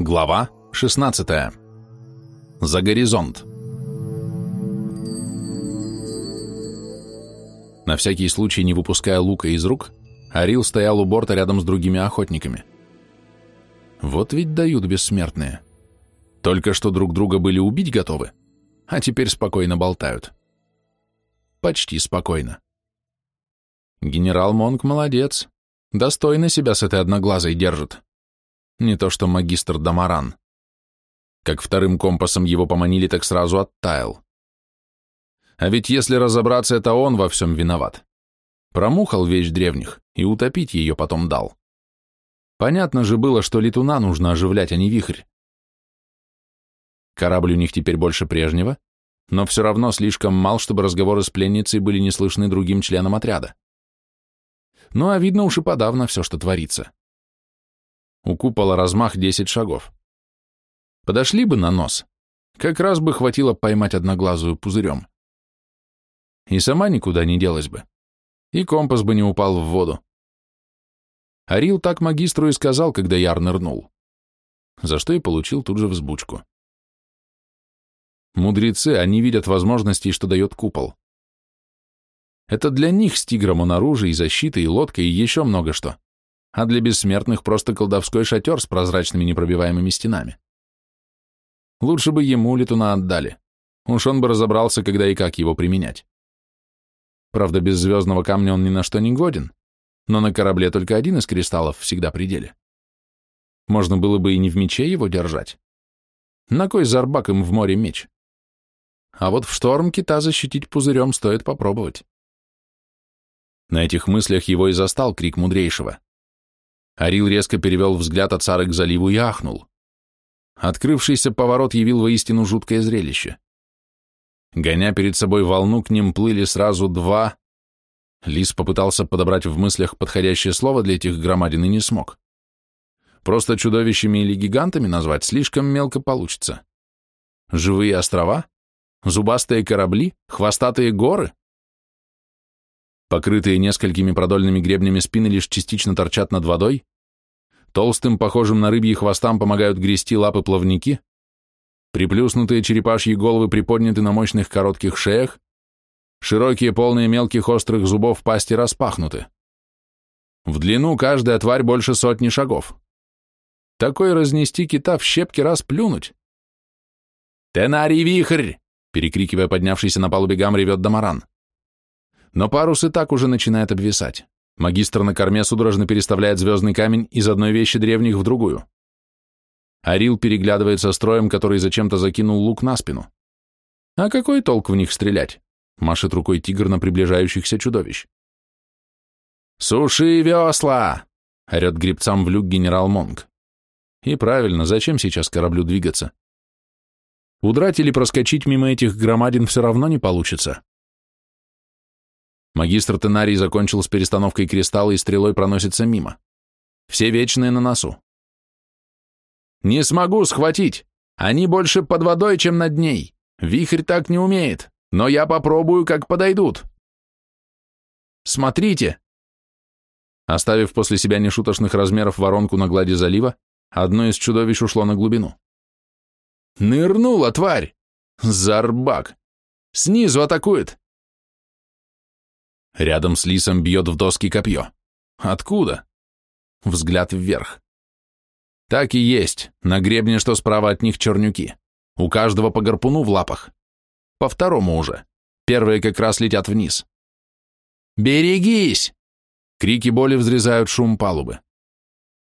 Глава 16. За горизонт. На всякий случай, не выпуская лука из рук, Арил стоял у борта рядом с другими охотниками. Вот ведь дают бессмертные. Только что друг друга были убить готовы, а теперь спокойно болтают. Почти спокойно. Генерал Монк молодец, достойно себя с этой одноглазой держит. Не то что магистр Дамаран. Как вторым компасом его поманили, так сразу оттаял. А ведь если разобраться, это он во всем виноват. Промухал вещь древних и утопить ее потом дал. Понятно же было, что летуна нужно оживлять, а не вихрь. Корабль у них теперь больше прежнего, но все равно слишком мал, чтобы разговоры с пленницей были не слышны другим членам отряда. Ну а видно уж и подавно все, что творится. У купола размах 10 шагов. Подошли бы на нос, как раз бы хватило поймать одноглазую пузырем. И сама никуда не делась бы. И компас бы не упал в воду. Арил так магистру и сказал, когда Яр нырнул. За что и получил тут же взбучку. Мудрецы, они видят возможности, что дает купол. Это для них с тигром он оружие и защита, и лодка, и еще много что а для бессмертных просто колдовской шатер с прозрачными непробиваемыми стенами. Лучше бы ему летуна отдали. Уж он бы разобрался, когда и как его применять. Правда, без звездного камня он ни на что не годен, но на корабле только один из кристаллов всегда при деле. Можно было бы и не в мече его держать. На кой зарбак им в море меч? А вот в шторм кита защитить пузырем стоит попробовать. На этих мыслях его и застал крик мудрейшего. Арил резко перевел взгляд от Сары к заливу и ахнул. Открывшийся поворот явил воистину жуткое зрелище. Гоня перед собой волну, к ним плыли сразу два... Лис попытался подобрать в мыслях подходящее слово для этих громадин и не смог. Просто чудовищами или гигантами назвать слишком мелко получится. Живые острова? Зубастые корабли? Хвостатые горы? Покрытые несколькими продольными гребнями спины лишь частично торчат над водой, толстым, похожим на рыбьи хвостам помогают грести лапы плавники, приплюснутые черепашьи головы приподняты на мощных коротких шеях, широкие, полные мелких острых зубов пасти распахнуты. В длину каждая тварь больше сотни шагов. Такой разнести кита в щепки раз плюнуть. «Тенарий вихрь!» перекрикивая поднявшийся на палубе гам, ревет Дамаран. Но парус и так уже начинает обвисать. Магистр на корме судорожно переставляет звездный камень из одной вещи древних в другую. Арил переглядывается строем, который зачем-то закинул лук на спину. А какой толк в них стрелять? Машет рукой тигр на приближающихся чудовищ. «Суши весла!» — орет гребцам в люк генерал Монг. И правильно, зачем сейчас кораблю двигаться? Удрать или проскочить мимо этих громадин все равно не получится. Магистр Тенарий закончил с перестановкой кристалла и стрелой проносится мимо. Все вечные на носу. «Не смогу схватить! Они больше под водой, чем над ней! Вихрь так не умеет, но я попробую, как подойдут!» «Смотрите!» Оставив после себя нешуточных размеров воронку на глади залива, одно из чудовищ ушло на глубину. «Нырнула, тварь! Зарбак! Снизу атакует! Рядом с лисом бьет в доски копье. Откуда? Взгляд вверх. Так и есть, на гребне, что справа от них чернюки. У каждого по гарпуну в лапах. По второму уже. Первые как раз летят вниз. «Берегись!» Крики боли взрезают шум палубы.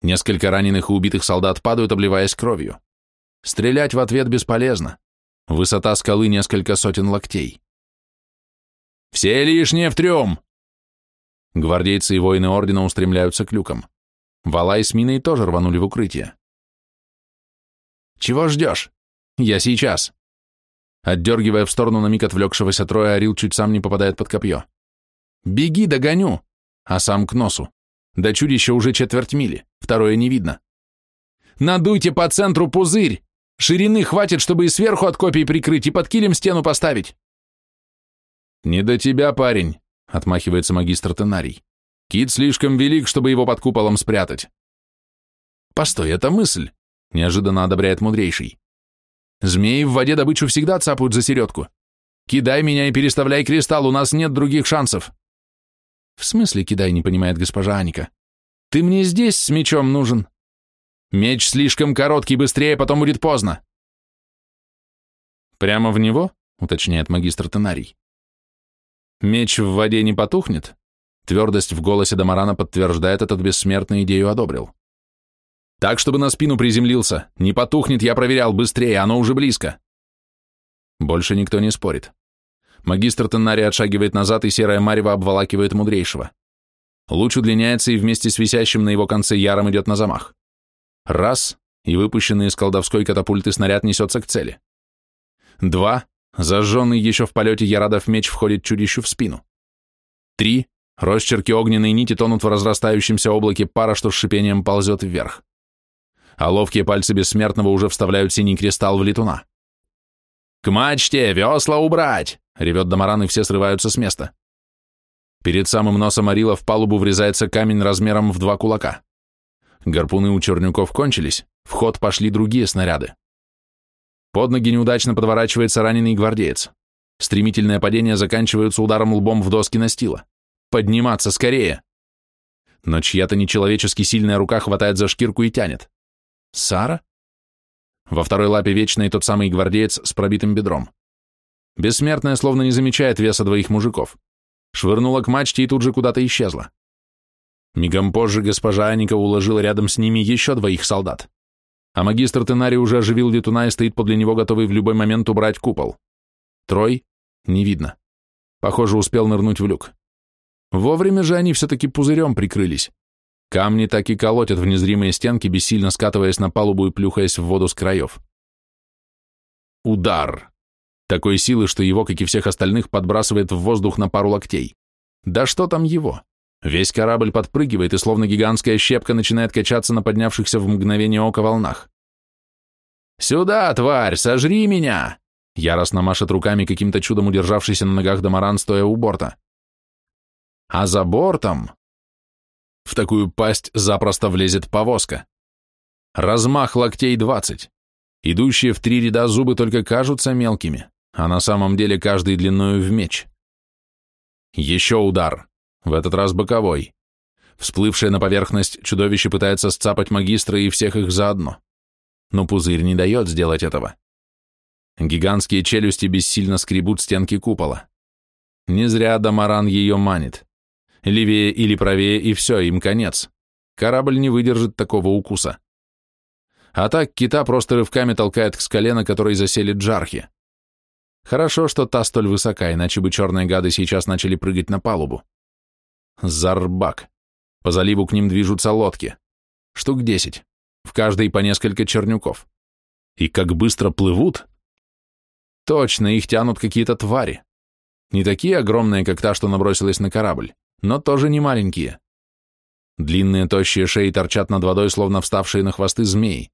Несколько раненых и убитых солдат падают, обливаясь кровью. Стрелять в ответ бесполезно. Высота скалы несколько сотен локтей. «Все лишние в трюм!» Гвардейцы и воины ордена устремляются к люкам. Вала и с Миной тоже рванули в укрытие. «Чего ждешь? Я сейчас!» Отдергивая в сторону на миг отвлекшегося троя, Арил чуть сам не попадает под копье. «Беги, догоню!» А сам к носу. До чудища уже четверть мили, второе не видно. «Надуйте по центру пузырь! Ширины хватит, чтобы и сверху от копий прикрыть, и под килем стену поставить!» «Не до тебя, парень!» — отмахивается магистр Тенарий. «Кит слишком велик, чтобы его под куполом спрятать». «Постой, это мысль. неожиданно одобряет мудрейший. Змеи в воде добычу всегда цапают за середку. Кидай меня и переставляй кристалл, у нас нет других шансов. В смысле кидай, не понимает госпожа Аника. Ты мне здесь с мечом нужен. Меч слишком короткий, быстрее, потом будет поздно. Прямо в него? уточняет магистр Тенарий. Меч в воде не потухнет? Твердость в голосе Дамарана подтверждает этот бессмертный идею одобрил. Так, чтобы на спину приземлился. Не потухнет, я проверял, быстрее, оно уже близко. Больше никто не спорит. Магистр Теннари отшагивает назад, и серая марево обволакивает мудрейшего. Луч удлиняется и вместе с висящим на его конце яром идет на замах. Раз, и выпущенный из колдовской катапульты снаряд несется к цели. Два, зажженный еще в полете Ярадов меч входит чудищу в спину. Три, росчерки огненной нити тонут в разрастающемся облаке пара, что с шипением ползет вверх а ловкие пальцы бессмертного уже вставляют синий кристалл в летуна. «К мачте! Весла убрать!» — ревет Дамаран, и все срываются с места. Перед самым носом Арила в палубу врезается камень размером в два кулака. Гарпуны у чернюков кончились, в ход пошли другие снаряды. Под ноги неудачно подворачивается раненый гвардеец. Стремительное падение заканчивается ударом лбом в доски настила. «Подниматься скорее!» Но чья-то нечеловечески сильная рука хватает за шкирку и тянет. Сара? Во второй лапе вечный тот самый гвардеец с пробитым бедром. Бессмертная словно не замечает веса двоих мужиков. Швырнула к мачте и тут же куда-то исчезла. Мигом позже госпожа Аника уложила рядом с ними еще двоих солдат. А магистр Тенари уже оживил летуна и стоит подле него, готовый в любой момент убрать купол. Трой? Не видно. Похоже, успел нырнуть в люк. Вовремя же они все-таки пузырем прикрылись. Камни так и колотят в незримые стенки, бессильно скатываясь на палубу и плюхаясь в воду с краев. Удар. Такой силы, что его, как и всех остальных, подбрасывает в воздух на пару локтей. Да что там его? Весь корабль подпрыгивает, и словно гигантская щепка начинает качаться на поднявшихся в мгновение ока волнах. «Сюда, тварь, сожри меня!» Яростно машет руками каким-то чудом удержавшийся на ногах Дамаран, стоя у борта. А за бортом в такую пасть запросто влезет повозка. Размах локтей двадцать. Идущие в три ряда зубы только кажутся мелкими, а на самом деле каждый длиною в меч. Еще удар, в этот раз боковой. Всплывшее на поверхность чудовище пытается сцапать магистра и всех их заодно. Но пузырь не дает сделать этого. Гигантские челюсти бессильно скребут стенки купола. Не зря Дамаран ее манит. Левее или правее, и все, им конец. Корабль не выдержит такого укуса. А так кита просто рывками толкает к скале, на которой засели джархи. Хорошо, что та столь высока, иначе бы черные гады сейчас начали прыгать на палубу. Зарбак. По заливу к ним движутся лодки. Штук десять. В каждой по несколько чернюков. И как быстро плывут. Точно, их тянут какие-то твари. Не такие огромные, как та, что набросилась на корабль но тоже не маленькие. Длинные тощие шеи торчат над водой, словно вставшие на хвосты змеи.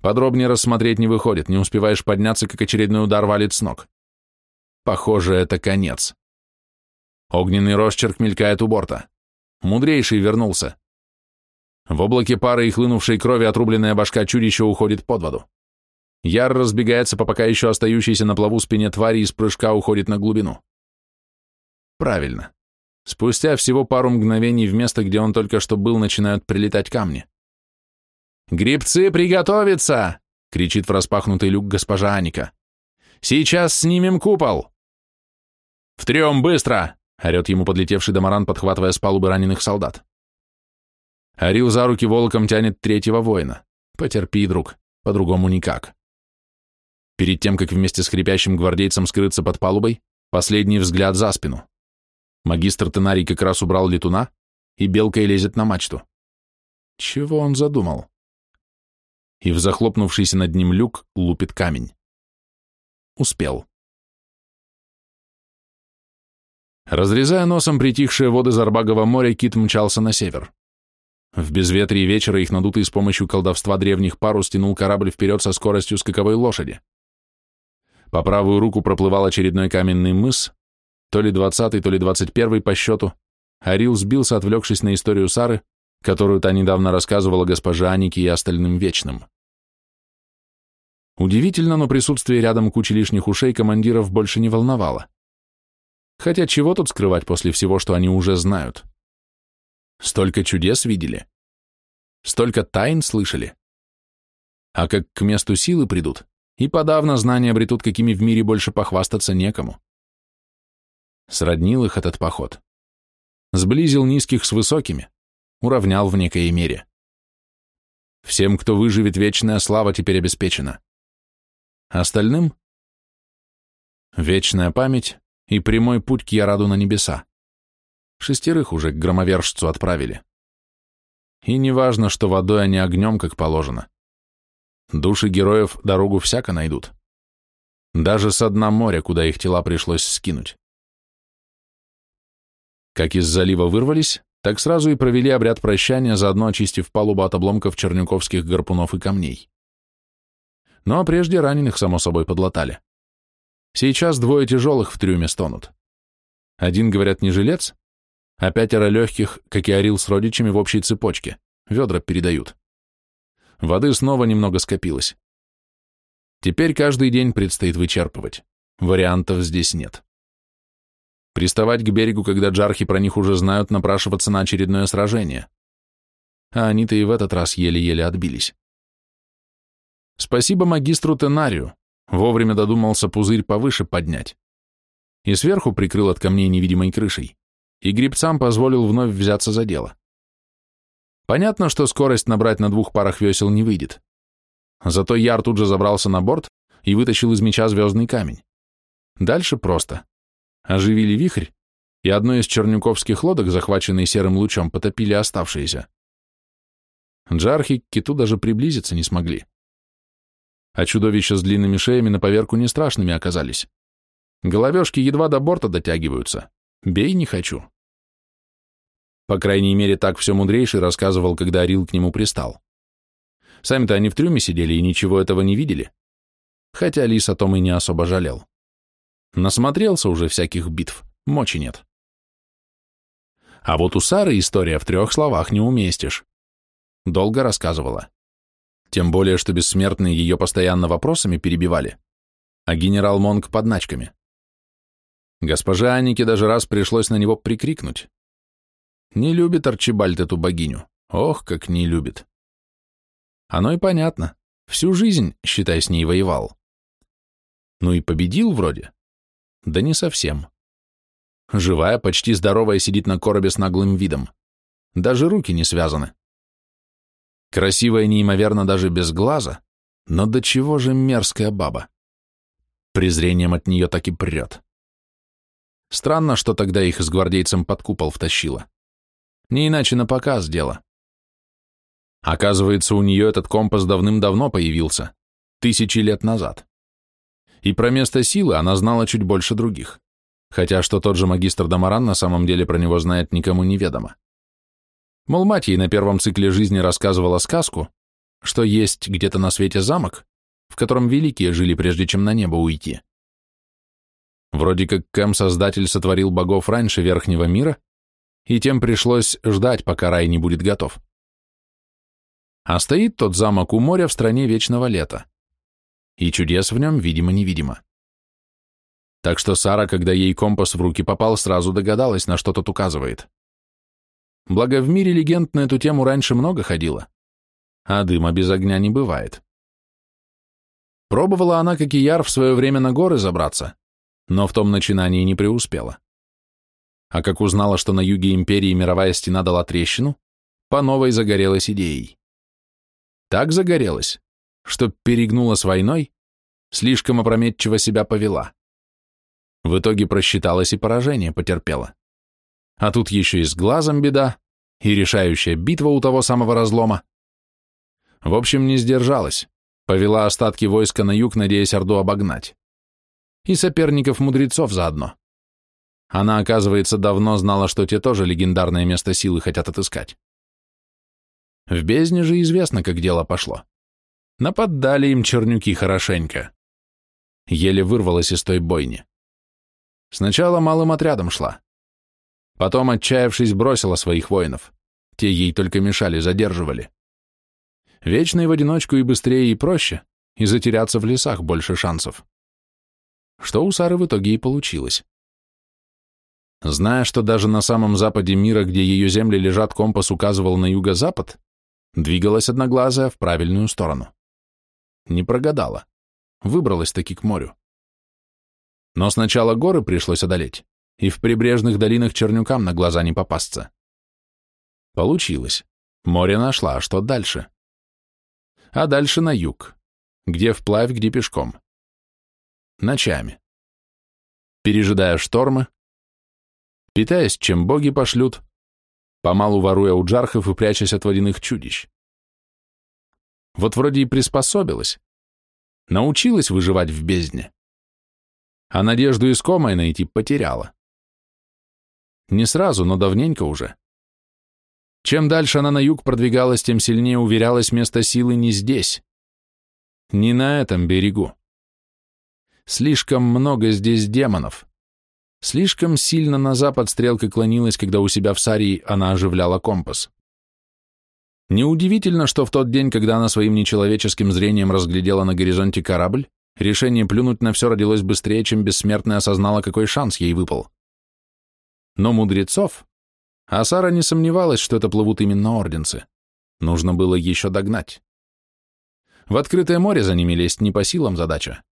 Подробнее рассмотреть не выходит, не успеваешь подняться, как очередной удар валит с ног. Похоже, это конец. Огненный росчерк мелькает у борта. Мудрейший вернулся. В облаке пары и хлынувшей крови отрубленная башка чудища уходит под воду. Яр разбегается по пока еще остающейся на плаву спине твари и с прыжка уходит на глубину. Правильно. Спустя всего пару мгновений в место, где он только что был, начинают прилетать камни. «Грибцы, приготовиться!» — кричит в распахнутый люк госпожа Аника. «Сейчас снимем купол!» «В трем, быстро!» — орет ему подлетевший домаран, подхватывая с палубы раненых солдат. Орил за руки волоком тянет третьего воина. «Потерпи, друг, по-другому никак». Перед тем, как вместе с хрипящим гвардейцем скрыться под палубой, последний взгляд за спину. Магистр Тенарий как раз убрал летуна, и белкой лезет на мачту. Чего он задумал? И в захлопнувшийся над ним люк лупит камень. Успел. Разрезая носом притихшие воды Зарбагова моря, кит мчался на север. В безветрие вечера их надутый с помощью колдовства древних парус тянул корабль вперед со скоростью скаковой лошади. По правую руку проплывал очередной каменный мыс, то ли двадцатый, то ли двадцать первый по счету, Арил сбился, отвлекшись на историю Сары, которую та недавно рассказывала госпоже Анике и остальным Вечным. Удивительно, но присутствие рядом кучи лишних ушей командиров больше не волновало. Хотя чего тут скрывать после всего, что они уже знают? Столько чудес видели. Столько тайн слышали. А как к месту силы придут, и подавно знания обретут, какими в мире больше похвастаться некому. Сроднил их этот поход. Сблизил низких с высокими, уравнял в некой мере. Всем, кто выживет, вечная слава теперь обеспечена. Остальным — вечная память и прямой путь к Яраду на небеса. Шестерых уже к громовержцу отправили. И не важно, что водой, а не огнем, как положено. Души героев дорогу всяко найдут. Даже со дна моря, куда их тела пришлось скинуть. Как из залива вырвались, так сразу и провели обряд прощания, заодно очистив палубу от обломков чернюковских гарпунов и камней. Ну а прежде раненых, само собой, подлатали. Сейчас двое тяжелых в трюме стонут. Один, говорят, не жилец, а пятеро легких, как и орил с родичами в общей цепочке, ведра передают. Воды снова немного скопилось. Теперь каждый день предстоит вычерпывать. Вариантов здесь нет. Приставать к берегу, когда джархи про них уже знают, напрашиваться на очередное сражение. А они-то и в этот раз еле-еле отбились. Спасибо магистру Тенарию, вовремя додумался пузырь повыше поднять. И сверху прикрыл от камней невидимой крышей, и грибцам позволил вновь взяться за дело. Понятно, что скорость набрать на двух парах весел не выйдет. Зато Яр тут же забрался на борт и вытащил из меча звездный камень. Дальше просто. Оживили вихрь, и одной из чернюковских лодок, захваченной серым лучом, потопили оставшиеся. Джархи к киту даже приблизиться не смогли. А чудовища с длинными шеями на поверку не страшными оказались. Головешки едва до борта дотягиваются. Бей не хочу. По крайней мере, так все мудрейший рассказывал, когда Арил к нему пристал. Сами-то они в трюме сидели и ничего этого не видели. Хотя Лис о том и не особо жалел. Насмотрелся уже всяких битв, мочи нет. А вот у Сары история в трех словах не уместишь. Долго рассказывала. Тем более, что бессмертные ее постоянно вопросами перебивали, а генерал Монг подначками. Госпоже Анике даже раз пришлось на него прикрикнуть. Не любит Арчибальд эту богиню. Ох, как не любит. Оно и понятно. Всю жизнь, считай, с ней воевал. Ну и победил вроде. Да не совсем. Живая, почти здоровая сидит на коробе с наглым видом. Даже руки не связаны. Красивая неимоверно даже без глаза, но до чего же мерзкая баба. Презрением от нее так и прет. Странно, что тогда их с гвардейцем под купол втащило. Не иначе на показ дело. Оказывается, у нее этот компас давным-давно появился, тысячи лет назад. И про место силы она знала чуть больше других, хотя что тот же магистр Дамаран на самом деле про него знает никому неведомо. Мол, мать ей на первом цикле жизни рассказывала сказку, что есть где-то на свете замок, в котором великие жили, прежде чем на небо уйти. Вроде как Кэм-создатель сотворил богов раньше Верхнего мира, и тем пришлось ждать, пока рай не будет готов. А стоит тот замок у моря в стране вечного лета. И чудес в нем, видимо-невидимо. Так что Сара, когда ей компас в руки попал, сразу догадалась, на что тот указывает. Благо, в мире легенд на эту тему раньше много ходило, а дыма без огня не бывает. Пробовала она, как и Яр, в свое время на горы забраться, но в том начинании не преуспела а как узнала, что на юге империи мировая стена дала трещину, по новой загорелась идеей. Так загорелась, что перегнула с войной, слишком опрометчиво себя повела. В итоге просчиталась и поражение потерпела. А тут еще и с глазом беда, и решающая битва у того самого разлома. В общем, не сдержалась, повела остатки войска на юг, надеясь Орду обогнать. И соперников-мудрецов заодно. Она, оказывается, давно знала, что те тоже легендарное место силы хотят отыскать. В бездне же известно, как дело пошло. Нападали им чернюки хорошенько. Еле вырвалась из той бойни. Сначала малым отрядом шла. Потом, отчаявшись, бросила своих воинов. Те ей только мешали, задерживали. Вечно и в одиночку и быстрее, и проще, и затеряться в лесах больше шансов. Что у Сары в итоге и получилось. Зная, что даже на самом западе мира, где ее земли лежат, компас указывал на юго-запад, двигалась одноглазая в правильную сторону. Не прогадала. Выбралась таки к морю. Но сначала горы пришлось одолеть, и в прибрежных долинах чернюкам на глаза не попасться. Получилось. Море нашла, а что дальше? А дальше на юг. Где вплавь, где пешком. Ночами. Пережидая штормы, питаясь, чем боги пошлют, помалу воруя у джархов и прячась от водяных чудищ. Вот вроде и приспособилась, научилась выживать в бездне, а надежду искомой найти потеряла. Не сразу, но давненько уже. Чем дальше она на юг продвигалась, тем сильнее уверялась, место силы не здесь, не на этом берегу. Слишком много здесь демонов. Слишком сильно на запад стрелка клонилась, когда у себя в Сарии она оживляла компас. Неудивительно, что в тот день, когда она своим нечеловеческим зрением разглядела на горизонте корабль, решение плюнуть на все родилось быстрее, чем бессмертная осознала, какой шанс ей выпал. Но мудрецов... А Сара не сомневалась, что это плывут именно орденцы. Нужно было еще догнать. В открытое море за ними лезть не по силам задача.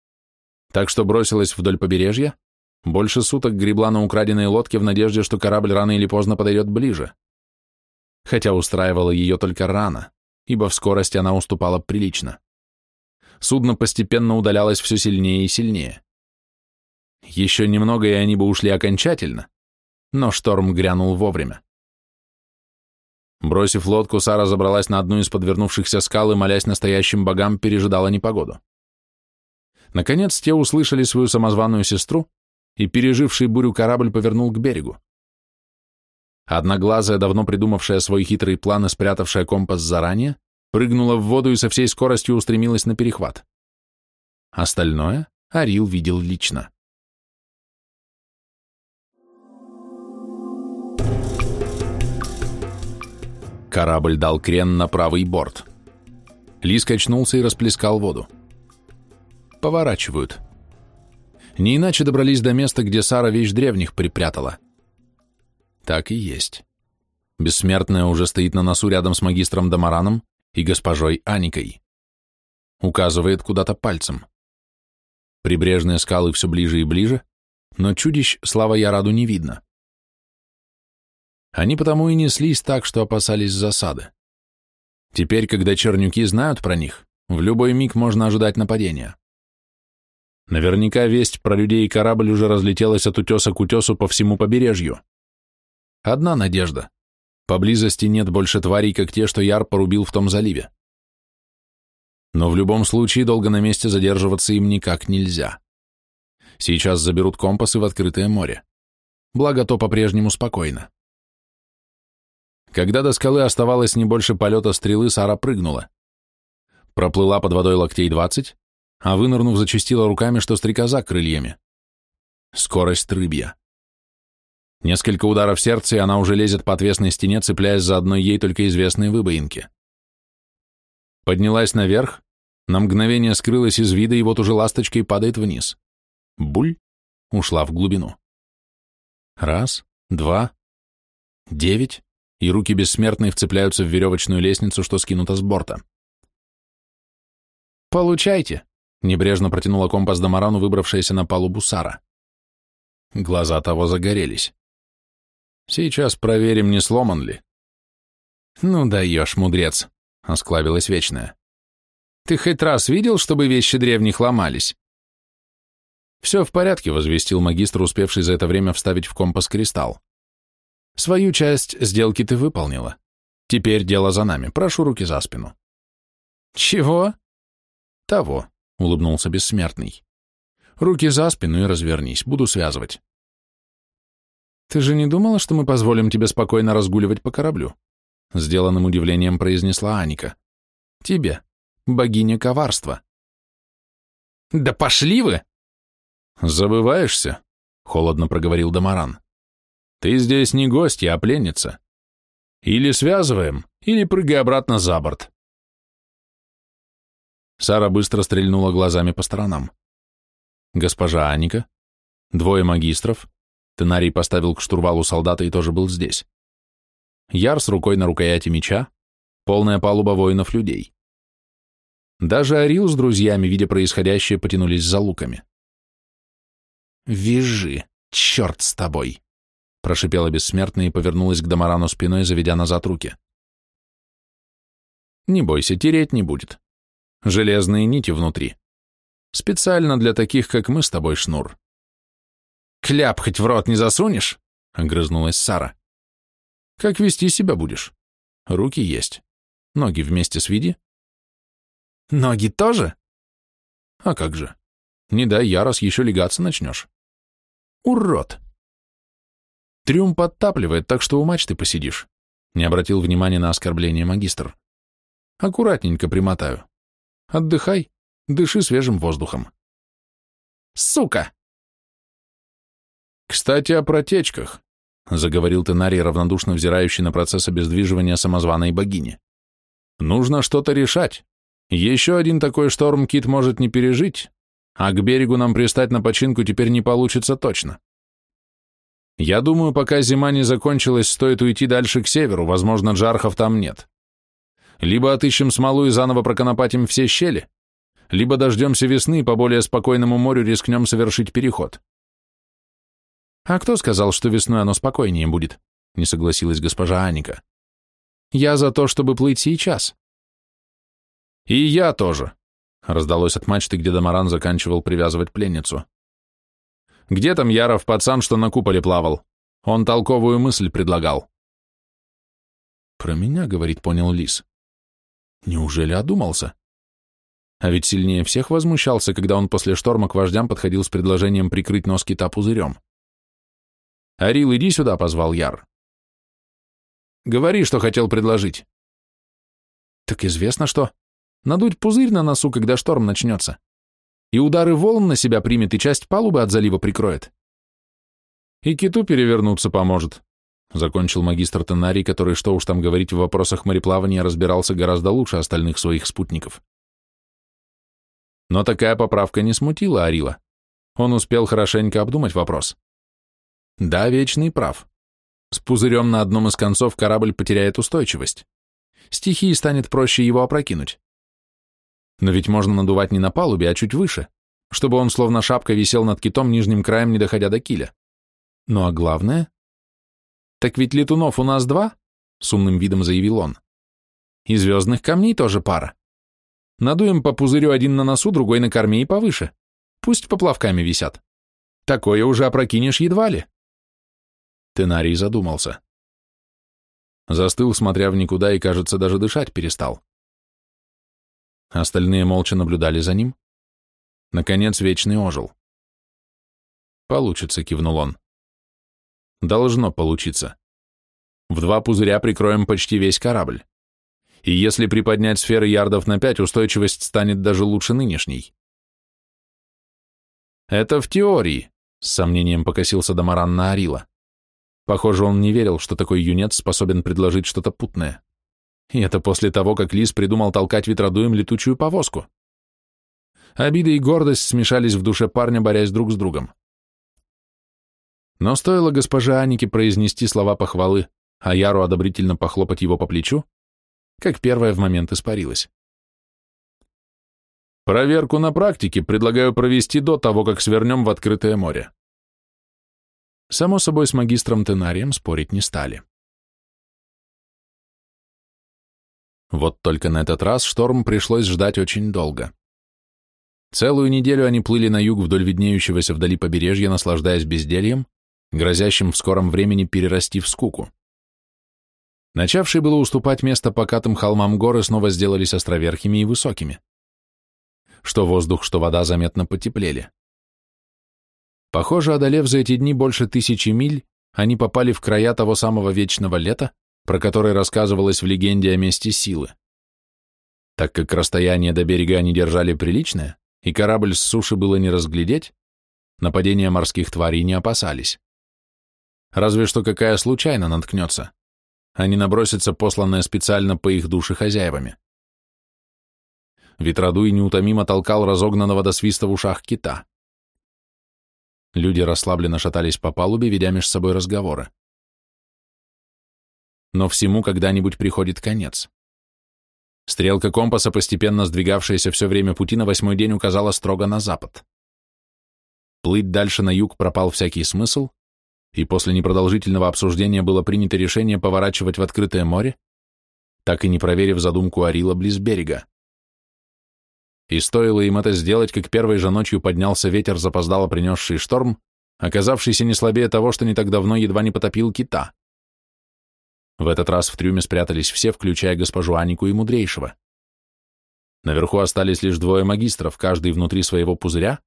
Так что бросилась вдоль побережья, больше суток гребла на украденной лодке в надежде, что корабль рано или поздно подойдет ближе. Хотя устраивала ее только рано, ибо в скорости она уступала прилично. Судно постепенно удалялось все сильнее и сильнее. Еще немного, и они бы ушли окончательно, но шторм грянул вовремя. Бросив лодку, Сара забралась на одну из подвернувшихся скал и, молясь настоящим богам, пережидала непогоду. Наконец, те услышали свою самозваную сестру и переживший бурю корабль повернул к берегу. Одноглазая, давно придумавшая свой хитрый план и спрятавшая компас заранее, прыгнула в воду и со всей скоростью устремилась на перехват. Остальное Арил видел лично. Корабль дал крен на правый борт. Лис качнулся и расплескал воду. Поворачивают. Не иначе добрались до места, где Сара вещь древних припрятала. Так и есть. Бессмертная уже стоит на носу рядом с магистром Дамараном и госпожой Аникой. Указывает куда-то пальцем. Прибрежные скалы все ближе и ближе, но чудищ слава Яраду не видно. Они потому и неслись так, что опасались засады. Теперь, когда чернюки знают про них, в любой миг можно ожидать нападения. Наверняка весть про людей и корабль уже разлетелась от утеса к утесу по всему побережью. Одна надежда. Поблизости нет больше тварей, как те, что Яр порубил в том заливе. Но в любом случае долго на месте задерживаться им никак нельзя. Сейчас заберут компасы в открытое море. Благо то по-прежнему спокойно. Когда до скалы оставалось не больше полета стрелы, Сара прыгнула. Проплыла под водой локтей двадцать, а вынырнув, зачастила руками, что стрекоза крыльями. Скорость рыбья. Несколько ударов сердца, и она уже лезет по отвесной стене, цепляясь за одной ей только известные выбоинки. Поднялась наверх, на мгновение скрылась из вида, и вот уже ласточкой падает вниз. Буль ушла в глубину. Раз, два, девять, и руки бессмертной вцепляются в веревочную лестницу, что скинута с борта. «Получайте!» Небрежно протянула компас Дамарану, выбравшаяся на палубу Сара. Глаза того загорелись. «Сейчас проверим, не сломан ли». «Ну даешь, мудрец», — осклавилась Вечная. «Ты хоть раз видел, чтобы вещи древних ломались?» «Все в порядке», — возвестил магистр, успевший за это время вставить в компас кристалл. «Свою часть сделки ты выполнила. Теперь дело за нами. Прошу руки за спину». «Чего?» «Того улыбнулся бессмертный. Руки за спину и развернись, буду связывать. Ты же не думала, что мы позволим тебе спокойно разгуливать по кораблю? Сделанным удивлением произнесла Аника. Тебе, богиня коварства. Да пошли вы! Забываешься, холодно проговорил Дамаран. Ты здесь не гость, а пленница. Или связываем, или прыгай обратно за борт. Сара быстро стрельнула глазами по сторонам. Госпожа Аника, двое магистров, Тенарий поставил к штурвалу солдата и тоже был здесь. Яр с рукой на рукояти меча, полная палуба воинов людей. Даже Орил с друзьями, видя происходящее, потянулись за луками. «Вяжи, черт с тобой!» Прошипела бессмертная и повернулась к Дамарану спиной, заведя назад руки. «Не бойся, тереть не будет. Железные нити внутри. Специально для таких, как мы с тобой, Шнур». «Кляп хоть в рот не засунешь?» — огрызнулась Сара. «Как вести себя будешь? Руки есть. Ноги вместе сведи». «Ноги тоже?» «А как же? Не дай ярос, еще легаться начнешь». «Урод!» Трюм подтапливает, так что у мачты посидишь. Не обратил внимания на оскорбление магистр. Аккуратненько примотаю. Отдыхай, дыши свежим воздухом. Сука! Кстати, о протечках, заговорил Тенарий, равнодушно взирающий на процесс обездвиживания самозваной богини. Нужно что-то решать. Еще один такой шторм Кит может не пережить, а к берегу нам пристать на починку теперь не получится точно. Я думаю, пока зима не закончилась, стоит уйти дальше к северу, возможно, джархов там нет. Либо отыщем смолу и заново проконопатим все щели, либо дождемся весны и по более спокойному морю рискнем совершить переход. А кто сказал, что весной оно спокойнее будет? Не согласилась госпожа Аника. Я за то, чтобы плыть сейчас. И я тоже, раздалось от мачты, где Дамаран заканчивал привязывать пленницу. Где там Яров пацан, что на куполе плавал? Он толковую мысль предлагал. Про меня, говорит, понял Лис. Неужели одумался? А ведь сильнее всех возмущался, когда он после шторма к вождям подходил с предложением прикрыть нос кита пузырем. «Арил, иди сюда», — позвал Яр. «Говори, что хотел предложить». «Так известно что. Надуть пузырь на носу, когда шторм начнется и удары волн на себя примет, и часть палубы от залива прикроет. И киту перевернуться поможет, закончил магистр Тенарий, который, что уж там говорить, в вопросах мореплавания разбирался гораздо лучше остальных своих спутников. Но такая поправка не смутила Арила. Он успел хорошенько обдумать вопрос. Да, Вечный прав. С пузырем на одном из концов корабль потеряет устойчивость. Стихии станет проще его опрокинуть. Но ведь можно надувать не на палубе, а чуть выше, чтобы он словно шапка висел над китом нижним краем, не доходя до киля. Ну а главное... Так ведь летунов у нас два, с умным видом заявил он. И звездных камней тоже пара. Надуем по пузырю один на носу, другой на корме и повыше. Пусть поплавками висят. Такое уже опрокинешь едва ли. Тенарий задумался. Застыл, смотря в никуда, и, кажется, даже дышать перестал. Остальные молча наблюдали за ним. Наконец Вечный ожил. «Получится», — кивнул он. «Должно получиться. В два пузыря прикроем почти весь корабль. И если приподнять сферы ярдов на пять, устойчивость станет даже лучше нынешней». «Это в теории», — с сомнением покосился Дамаран на Арила. Похоже, он не верил, что такой юнец способен предложить что-то путное. И это после того, как Лис придумал толкать ветродуем летучую повозку. Обида и гордость смешались в душе парня, борясь друг с другом. Но стоило госпоже Анике произнести слова похвалы, а Яру одобрительно похлопать его по плечу, как первая в момент испарилась. Проверку на практике предлагаю провести до того, как свернем в открытое море. Само собой, с магистром Тенарием спорить не стали. Вот только на этот раз шторм пришлось ждать очень долго. Целую неделю они плыли на юг вдоль виднеющегося вдали побережья, наслаждаясь бездельем, грозящим в скором времени перерасти в скуку. Начавшие было уступать место покатым холмам горы снова сделались островерхими и высокими. Что воздух, что вода заметно потеплели. Похоже, одолев за эти дни больше тысячи миль, они попали в края того самого вечного лета, про который рассказывалось в легенде о месте силы. Так как расстояние до берега они держали приличное, и корабль с суши было не разглядеть, нападения морских тварей не опасались. Разве что какая случайно наткнется, а не набросится посланная специально по их душе хозяевами. Ветродуй неутомимо толкал разогнанного до свиста в ушах кита. Люди расслабленно шатались по палубе, ведя между собой разговоры. Но всему когда-нибудь приходит конец. Стрелка компаса, постепенно сдвигавшаяся все время пути, на восьмой день указала строго на запад. Плыть дальше на юг пропал всякий смысл, и после непродолжительного обсуждения было принято решение поворачивать в открытое море, так и не проверив задумку Арила близ берега. И стоило им это сделать, как первой же ночью поднялся ветер, запоздало принесший шторм, оказавшийся не слабее того, что не так давно едва не потопил кита. В этот раз в трюме спрятались все, включая госпожу Анику и Мудрейшего. Наверху остались лишь двое магистров, каждый внутри своего пузыря,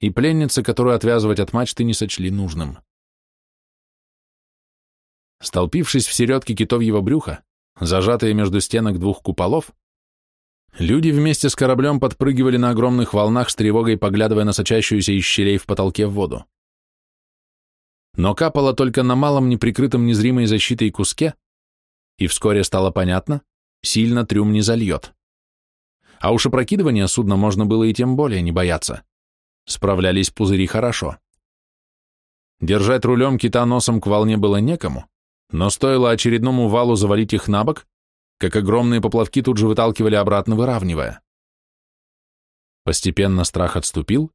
и пленницы, которую отвязывать от мачты не сочли нужным. Столпившись в середке китовьего брюха, зажатые между стенок двух куполов, люди вместе с кораблем подпрыгивали на огромных волнах с тревогой, поглядывая на сочащуюся из щелей в потолке в воду. Но капало только на малом неприкрытом незримой защитой куске, и вскоре стало понятно, сильно трюм не зальет. А уж опрокидывания судна можно было и тем более не бояться. Справлялись пузыри хорошо. Держать рулем кита носом к волне было некому, но стоило очередному валу завалить их на бок, как огромные поплавки тут же выталкивали обратно, выравнивая. Постепенно страх отступил,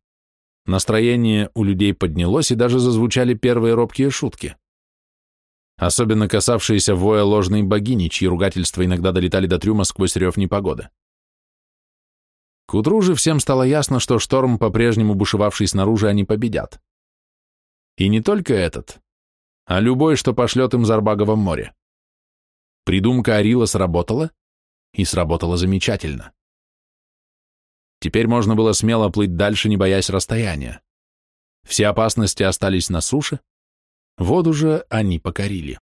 настроение у людей поднялось и даже зазвучали первые робкие шутки. Особенно касавшиеся воя ложной богини, чьи ругательства иногда долетали до трюма сквозь рев непогоды. К утру же всем стало ясно, что шторм, по-прежнему бушевавший снаружи, они победят. И не только этот, а любой, что пошлет им Зарбагово море. Придумка Арила сработала, и сработала замечательно. Теперь можно было смело плыть дальше, не боясь расстояния. Все опасности остались на суше, воду же они покорили.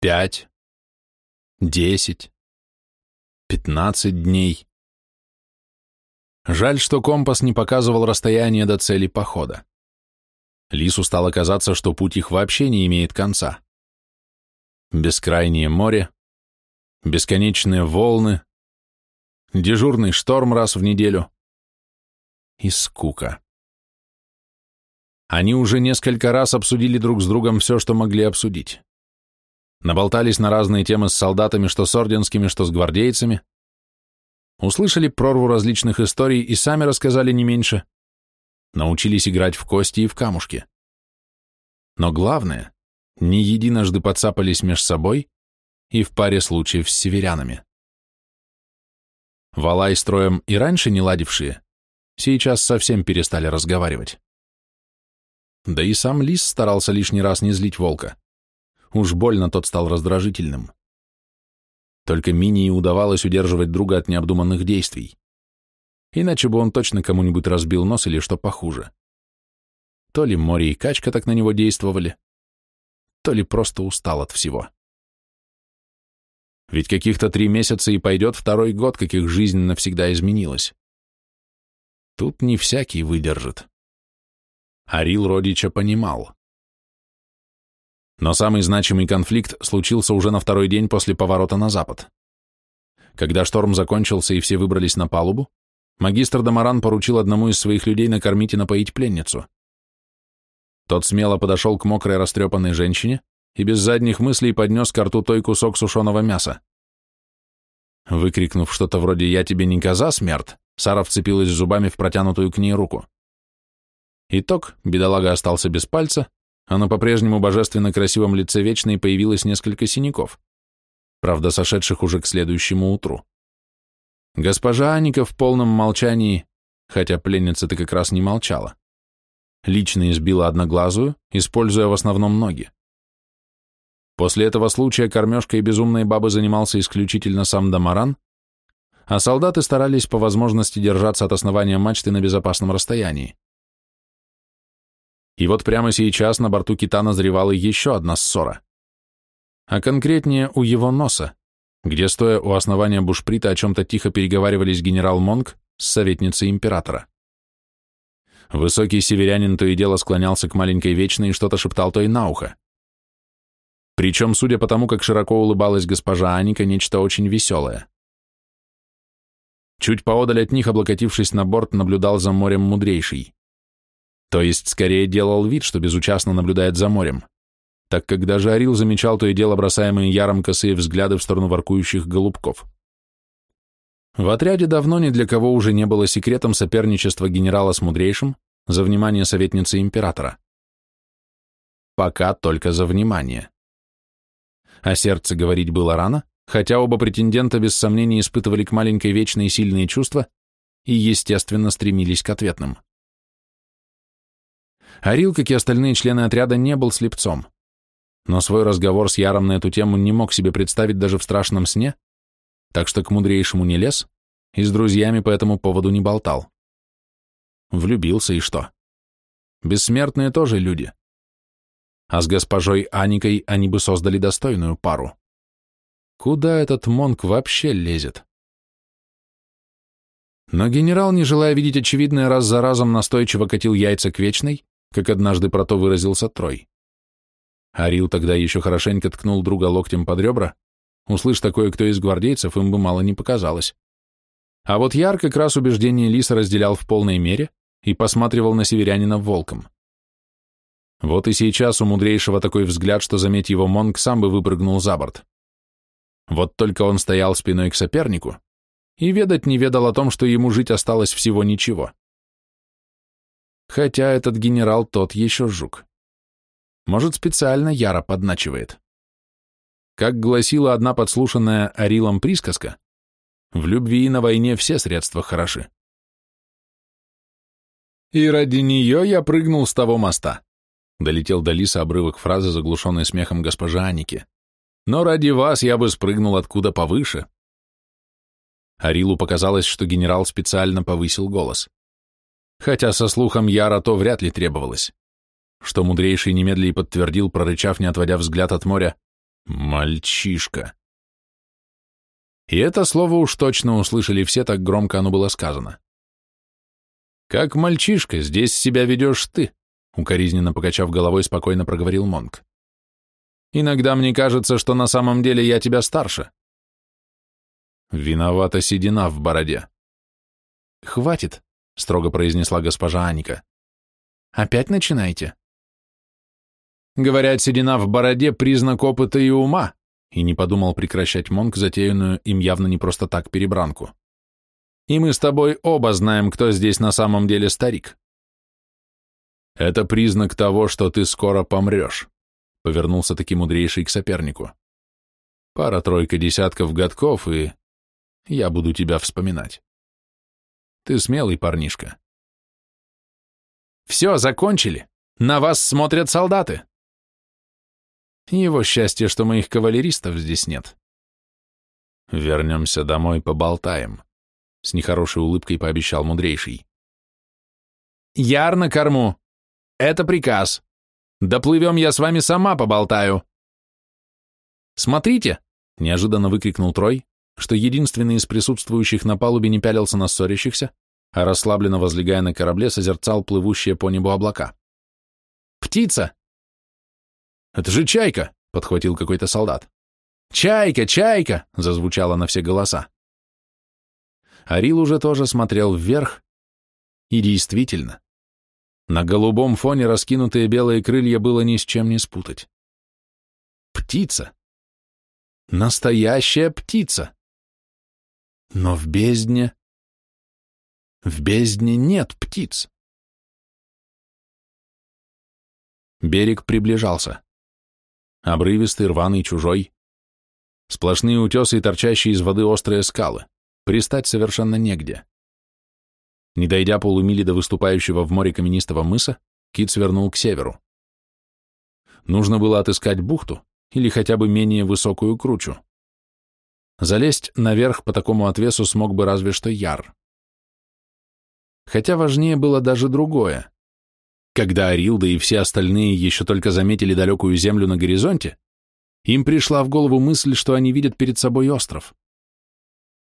Пять, десять, пятнадцать дней. Жаль, что компас не показывал расстояние до цели похода. Лису стало казаться, что путь их вообще не имеет конца. Бескрайнее море, бесконечные волны, дежурный шторм раз в неделю и скука. Они уже несколько раз обсудили друг с другом все, что могли обсудить. Наболтались на разные темы с солдатами, что с орденскими, что с гвардейцами. Услышали прорву различных историй и сами рассказали не меньше, научились играть в кости и в камушки. Но главное, не единожды подцапались меж собой и в паре случаев с северянами. Валай строем и раньше не ладившие, сейчас совсем перестали разговаривать. Да и сам лис старался лишний раз не злить волка. Уж больно тот стал раздражительным. Только Минии удавалось удерживать друга от необдуманных действий иначе бы он точно кому-нибудь разбил нос или что похуже. То ли море и качка так на него действовали, то ли просто устал от всего. Ведь каких-то три месяца и пойдет второй год, как их жизнь навсегда изменилась. Тут не всякий выдержит. Арил Родича понимал. Но самый значимый конфликт случился уже на второй день после поворота на запад. Когда шторм закончился и все выбрались на палубу, магистр Дамаран поручил одному из своих людей накормить и напоить пленницу. Тот смело подошел к мокрой растрепанной женщине и без задних мыслей поднес к рту той кусок сушеного мяса. Выкрикнув что-то вроде «Я тебе не коза, смерть», Сара вцепилась зубами в протянутую к ней руку. Итог, бедолага остался без пальца, а на по-прежнему божественно красивом лице Вечной появилось несколько синяков, правда, сошедших уже к следующему утру. Госпожа Аника в полном молчании, хотя пленница-то как раз не молчала, лично избила одноглазую, используя в основном ноги. После этого случая кормежкой безумной бабы занимался исключительно сам Дамаран, а солдаты старались по возможности держаться от основания мачты на безопасном расстоянии. И вот прямо сейчас на борту кита назревала еще одна ссора. А конкретнее у его носа, где, стоя у основания бушприта, о чем-то тихо переговаривались генерал Монг с советницей императора. Высокий северянин то и дело склонялся к маленькой вечной и что-то шептал той на ухо. Причем, судя по тому, как широко улыбалась госпожа Аника, нечто очень веселое. Чуть поодаль от них, облокотившись на борт, наблюдал за морем мудрейший. То есть, скорее делал вид, что безучастно наблюдает за морем, так как даже Орил замечал то и дело бросаемые яром косые взгляды в сторону воркующих голубков. В отряде давно ни для кого уже не было секретом соперничества генерала с мудрейшим за внимание советницы императора. Пока только за внимание. О сердце говорить было рано, хотя оба претендента без сомнения испытывали к маленькой вечные сильные чувства и, естественно, стремились к ответным. Арил, как и остальные члены отряда, не был слепцом, но свой разговор с Яром на эту тему не мог себе представить даже в страшном сне, так что к мудрейшему не лез и с друзьями по этому поводу не болтал. Влюбился и что? Бессмертные тоже люди. А с госпожой Аникой они бы создали достойную пару. Куда этот монк вообще лезет? Но генерал, не желая видеть очевидное, раз за разом настойчиво катил яйца к вечной, как однажды про то выразился Трой. Арил тогда еще хорошенько ткнул друга локтем под ребра, Услышь такое кто из гвардейцев, им бы мало не показалось. А вот Яр как раз убеждение Лиса разделял в полной мере и посматривал на северянина волком. Вот и сейчас у мудрейшего такой взгляд, что, заметь его, Монг сам бы выпрыгнул за борт. Вот только он стоял спиной к сопернику и ведать не ведал о том, что ему жить осталось всего ничего. Хотя этот генерал тот еще жук. Может, специально Яра подначивает. Как гласила одна подслушанная Арилом присказка, в любви и на войне все средства хороши. «И ради нее я прыгнул с того моста», — долетел до Лиса обрывок фразы, заглушенной смехом госпожи Аники. «Но ради вас я бы спрыгнул откуда повыше». Арилу показалось, что генерал специально повысил голос. Хотя со слухом Яра то вряд ли требовалось. Что мудрейший немедли подтвердил, прорычав, не отводя взгляд от моря, Мальчишка. И это слово уж точно услышали все, так громко оно было сказано. «Как мальчишка, здесь себя ведешь ты», — укоризненно покачав головой, спокойно проговорил Монк. «Иногда мне кажется, что на самом деле я тебя старше». Виновата седина в бороде. «Хватит», — строго произнесла госпожа Аника. «Опять начинайте?» Говорят, седина в бороде – признак опыта и ума, и не подумал прекращать Монк затеянную им явно не просто так перебранку. И мы с тобой оба знаем, кто здесь на самом деле старик. Это признак того, что ты скоро помрешь, повернулся таки мудрейший к сопернику. Пара-тройка десятков годков, и я буду тебя вспоминать. Ты смелый парнишка. Все, закончили. На вас смотрят солдаты. Его счастье, что моих кавалеристов здесь нет. Вернемся домой, поболтаем. С нехорошей улыбкой пообещал мудрейший. Яр на корму. Это приказ. Доплывем, я с вами сама поболтаю. Смотрите, неожиданно выкрикнул Трой, что единственный из присутствующих на палубе не пялился на ссорящихся, а расслабленно возлегая на корабле, созерцал плывущие по небу облака. «Птица! Это же чайка!» — подхватил какой-то солдат. «Чайка! Чайка!» — зазвучало на все голоса. Арил уже тоже смотрел вверх, и действительно, на голубом фоне раскинутые белые крылья было ни с чем не спутать. Птица! Настоящая птица! Но в бездне... В бездне нет птиц. Берег приближался. Обрывистый, рваный, чужой. Сплошные утесы и торчащие из воды острые скалы. Пристать совершенно негде. Не дойдя полумили до выступающего в море каменистого мыса, Кит свернул к северу. Нужно было отыскать бухту или хотя бы менее высокую кручу. Залезть наверх по такому отвесу смог бы разве что Яр. Хотя важнее было даже другое. Когда Арилда и все остальные еще только заметили далекую землю на горизонте, им пришла в голову мысль, что они видят перед собой остров.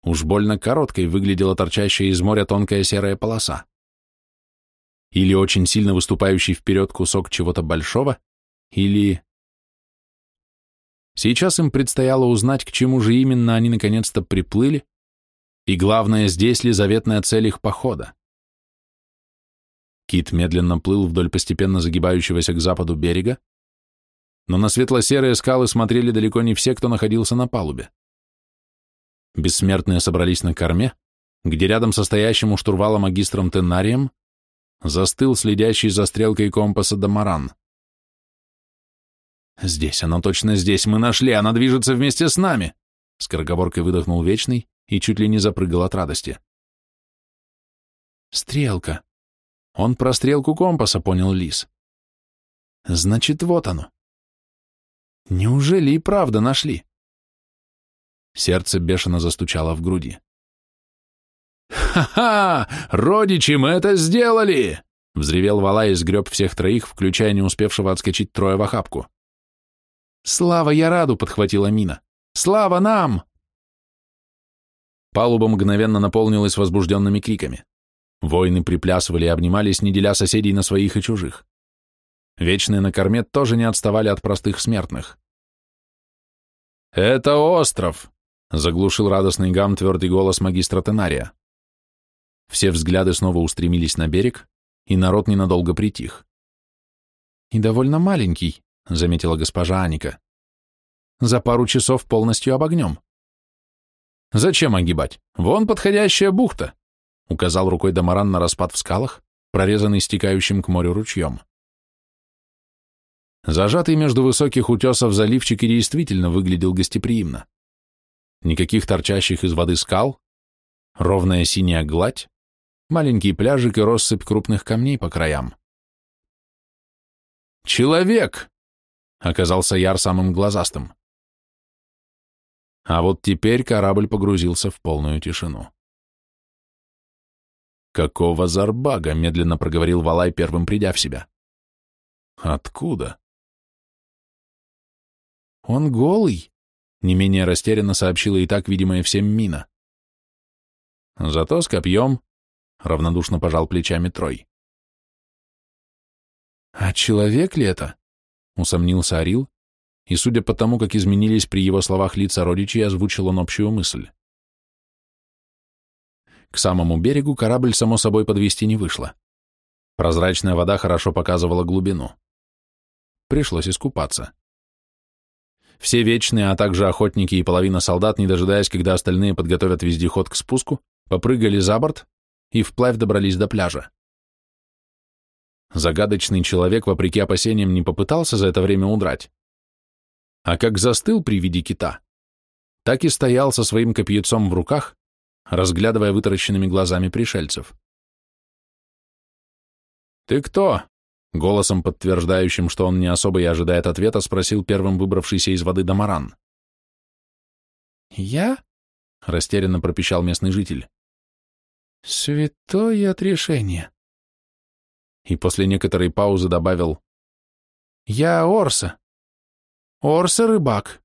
Уж больно короткой выглядела торчащая из моря тонкая серая полоса. Или очень сильно выступающий вперед кусок чего-то большого, или... Сейчас им предстояло узнать, к чему же именно они наконец-то приплыли, и главное, здесь ли заветная цель их похода. Кит медленно плыл вдоль постепенно загибающегося к западу берега, но на светло-серые скалы смотрели далеко не все, кто находился на палубе. Бессмертные собрались на корме, где рядом со стоящим у штурвала магистром Тенарием застыл следящий за стрелкой компаса Дамаран. «Здесь, она точно здесь, мы нашли, она движется вместе с нами!» Скороговоркой выдохнул Вечный и чуть ли не запрыгал от радости. «Стрелка!» Он про стрелку компаса понял Лис. «Значит, вот оно!» «Неужели и правда нашли?» Сердце бешено застучало в груди. «Ха-ха! Родичи, мы это сделали!» Взревел Валай и сгреб всех троих, включая не успевшего отскочить трое в охапку. «Слава Яраду!» — подхватила Мина. «Слава нам!» Палуба мгновенно наполнилась возбужденными криками. Воины приплясывали и обнимались, не деля соседей на своих и чужих. Вечные на корме тоже не отставали от простых смертных. «Это остров!» — заглушил радостный гам твердый голос магистра Тенария. Все взгляды снова устремились на берег, и народ ненадолго притих. «И довольно маленький», — заметила госпожа Аника. «За пару часов полностью обогнем». «Зачем огибать? Вон подходящая бухта», — указал рукой Дамаран на распад в скалах, прорезанный стекающим к морю ручьем. Зажатый между высоких утесов заливчик и действительно выглядел гостеприимно. Никаких торчащих из воды скал, ровная синяя гладь, маленький пляжик и россыпь крупных камней по краям. «Человек!» — оказался Яр самым глазастым. А вот теперь корабль погрузился в полную тишину. «Какого зарбага?» — медленно проговорил Валай, первым придя в себя. «Откуда?» «Он голый», — не менее растерянно сообщила и так видимая всем мина. «Зато с копьем», — равнодушно пожал плечами Трой. «А человек ли это?» — усомнился Арил, и, судя по тому, как изменились при его словах лица родичей, озвучил он общую мысль. К самому берегу корабль, само собой, подвести не вышло. Прозрачная вода хорошо показывала глубину. Пришлось искупаться. Все вечные, а также охотники и половина солдат, не дожидаясь, когда остальные подготовят вездеход к спуску, попрыгали за борт и вплавь добрались до пляжа. Загадочный человек, вопреки опасениям, не попытался за это время удрать. А как застыл при виде кита, так и стоял со своим копьецом в руках, разглядывая вытаращенными глазами пришельцев. «Ты кто?» Голосом, подтверждающим, что он не особо и ожидает ответа, спросил первым выбравшийся из воды Дамаран. «Я?» — растерянно пропищал местный житель. «Святое отрешение». И после некоторой паузы добавил. «Я Орса. Орса рыбак».